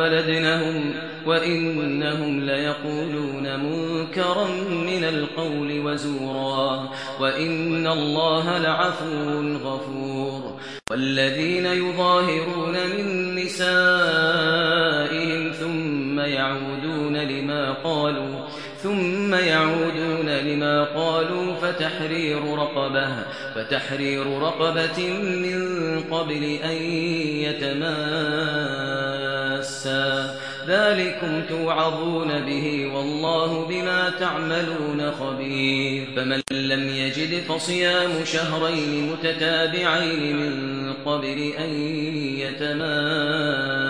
ولدنهم وإنهم ليقولون منكرا من القول وزورا وإن الله لعفو غفور والذين يظاهرون من نسائهم ثم يعودون لما قالوا ثم يعودون لما قالوا فتحرير رقبة فتحرير رقبة من قبل أن يتماسا ذلكم توعظون به والله بما تعملون خبير. فمن لم يجد فصيام شهرين متتابعين من قبل أن يتماسا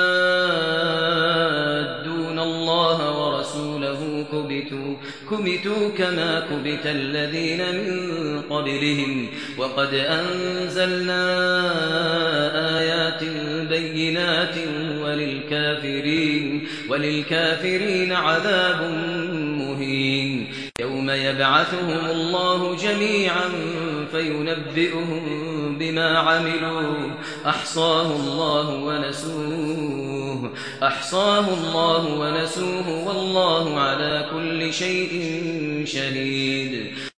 كبتوا كبتوا كما كبت الذين من قبلهم. وقد أنزلنا آيات بينات وللكافرين وللكافرين عذاب مهين. يوم يبعثهم الله جميعا فينبئهم بما عملوا. أحصاه الله ونسوه. أحصاه الله ونسوه والله على كل شيء شهيد.